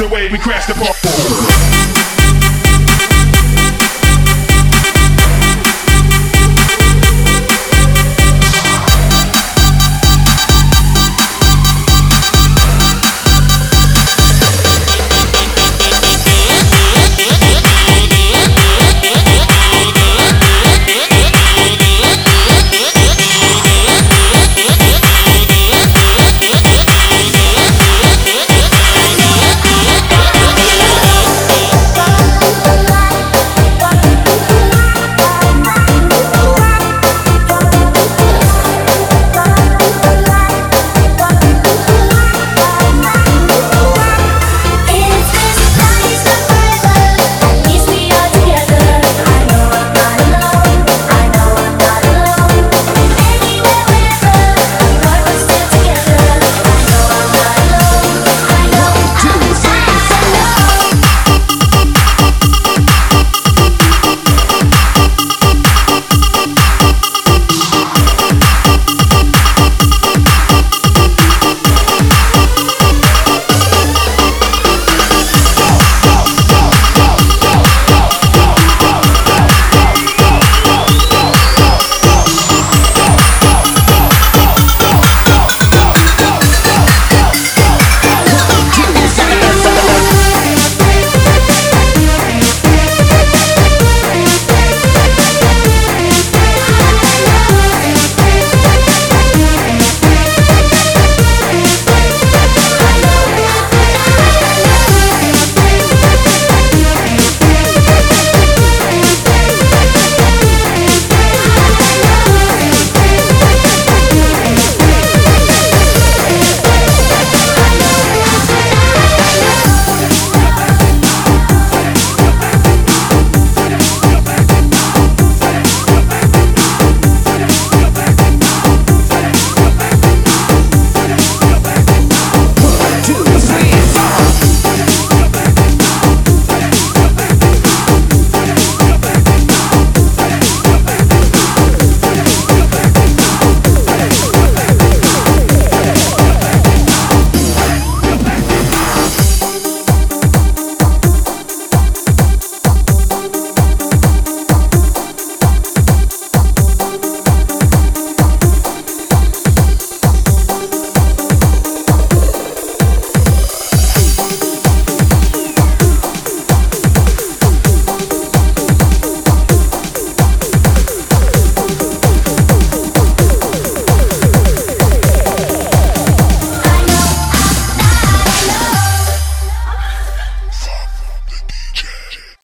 The way we crash the party.